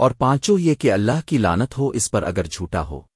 اور پانچوں یہ کہ اللہ کی لانت ہو اس پر اگر جھوٹا ہو۔